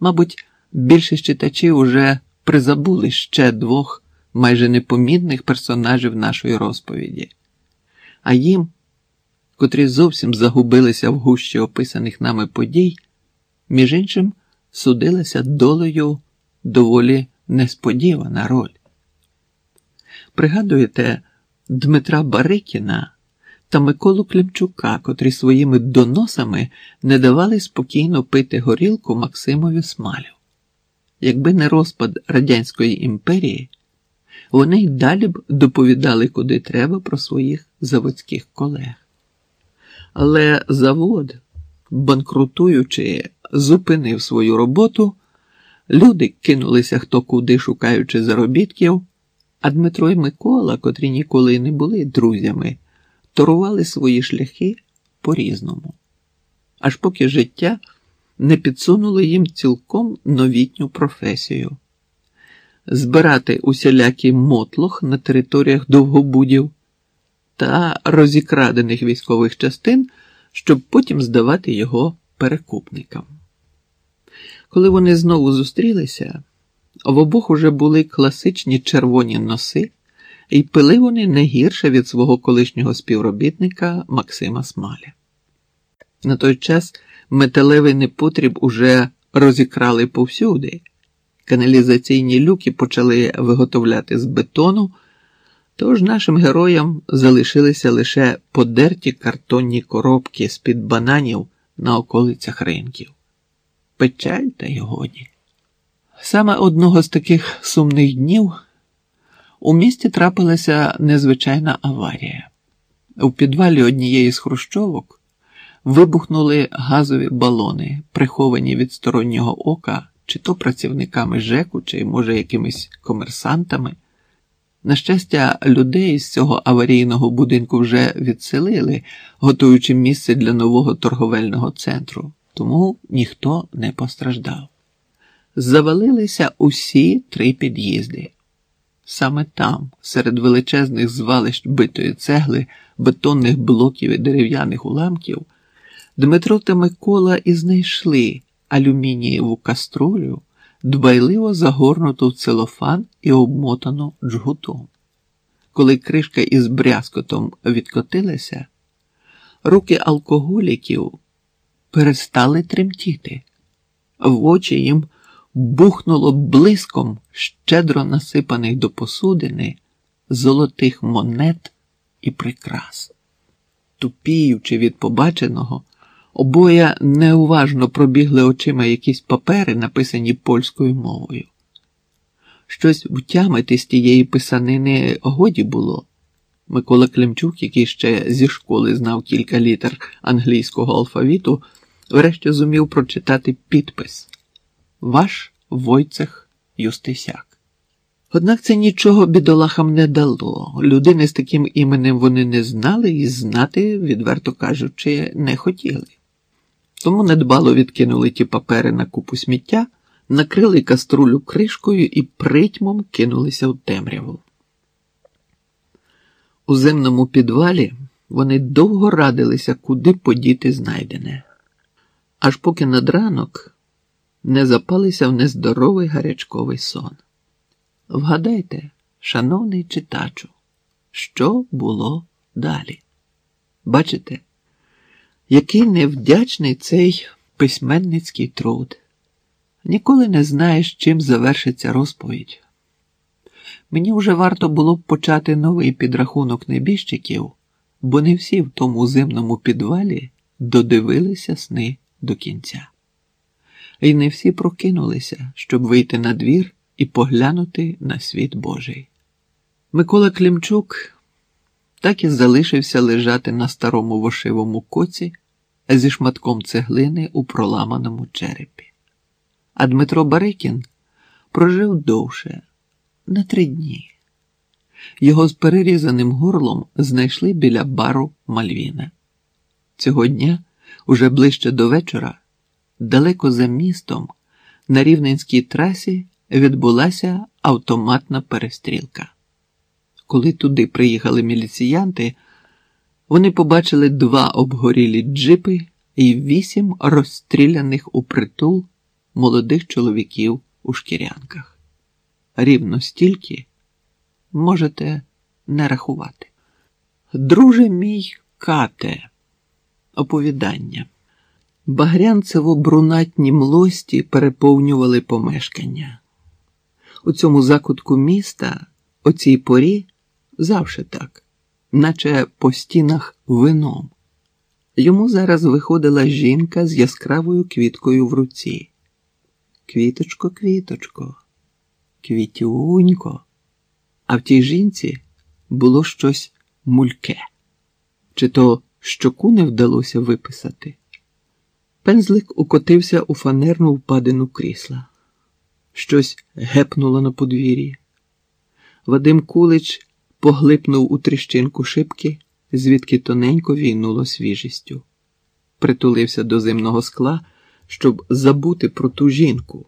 Мабуть, більшість читачів уже призабули ще двох майже непомітних персонажів нашої розповіді, а їм, котрі зовсім загубилися в гущі описаних нами подій, між іншим судилася долею доволі несподівана роль. Пригадуєте Дмитра Барикіна та Миколу Климчука, котрі своїми доносами не давали спокійно пити горілку Максимові Смалю. Якби не розпад Радянської імперії, вони й далі б доповідали куди треба про своїх заводських колег. Але завод, банкрутуючи, зупинив свою роботу, люди кинулися хто куди шукаючи заробітків, а Дмитро і Микола, котрі ніколи не були друзями, торували свої шляхи по-різному. Аж поки життя не підсунуло їм цілком новітню професію збирати усілякий мотлох на територіях довгобудів та розікрадених військових частин, щоб потім здавати його перекупникам. Коли вони знову зустрілися, в обох уже були класичні червоні носи, і пили вони не гірше від свого колишнього співробітника Максима Смаля. На той час металевий непотріб уже розікрали повсюди, каналізаційні люки почали виготовляти з бетону, тож нашим героям залишилися лише подерті картонні коробки з-під бананів на околицях ринків. Печаль та й годі. Саме одного з таких сумних днів у місті трапилася незвичайна аварія. У підвалі однієї з хрущовок вибухнули газові балони, приховані від стороннього ока, чи то працівниками ЖЕКу, чи, може, якимись комерсантами. На щастя, людей з цього аварійного будинку вже відселили, готуючи місце для нового торговельного центру, тому ніхто не постраждав. Завалилися усі три під'їзди. Саме там, серед величезних звалищ битої цегли, бетонних блоків і дерев'яних уламків, Дмитро та Микола і знайшли алюмінієву каструлю, дбайливо загорнуту в целофан і обмотану джгутом. Коли кришка із брязкотом відкотилася, руки алкоголіків перестали тремтіти, в очі їм бухнуло блиском щедро насипаних до посудини золотих монет і прикрас. Тупіючи від побаченого, обоє неуважно пробігли очима якісь папери, написані польською мовою. Щось втямити з тієї писанини годі було. Микола Климчук, який ще зі школи знав кілька літер англійського алфавіту, врешті зумів прочитати підпис Ваш Войцех Юстисяк. Однак це нічого бідолахам не дало. Людини з таким іменем вони не знали і знати, відверто кажучи, не хотіли. Тому недбало відкинули ті папери на купу сміття, накрили каструлю кришкою і притьмом кинулися в темряву. У земному підвалі вони довго радилися, куди подіти знайдене, аж поки над ранок не запалися в нездоровий гарячковий сон. Вгадайте, шановний читачу, що було далі? Бачите, який невдячний цей письменницький труд. Ніколи не знаєш, чим завершиться розповідь. Мені вже варто було б почати новий підрахунок небіжчиків, бо не всі в тому зимному підвалі додивилися сни до кінця. І не всі прокинулися, щоб вийти на двір і поглянути на світ Божий. Микола Клімчук так і залишився лежати на старому вошивому коці зі шматком цеглини у проламаному черепі. А Дмитро Барикін прожив довше на три дні. Його з перерізаним горлом знайшли біля бару Мальвіна. Цього дня, уже ближче до вечора, далеко за містом, на рівненській трасі відбулася автоматна перестрілка. Коли туди приїхали міліціянти, вони побачили два обгорілі джипи і вісім розстріляних у притул молодих чоловіків у шкірянках. Рівно стільки можете не рахувати. Друже мій кате, оповідання. Багрянцево-брунатні млості переповнювали помешкання. У цьому закутку міста, о цій порі, завше так, наче по стінах вином. Йому зараз виходила жінка з яскравою квіткою в руці. Квіточко, квіточко, квітюнько. А в тій жінці було щось мульке, чи то щоку не вдалося виписати. Пензлик укотився у фанерну впадину крісла. Щось гепнуло на подвір'ї. Вадим Кулич поглипнув у тріщинку шибки, звідки тоненько війнуло свіжістю. Притулився до зимного скла, щоб забути про ту жінку.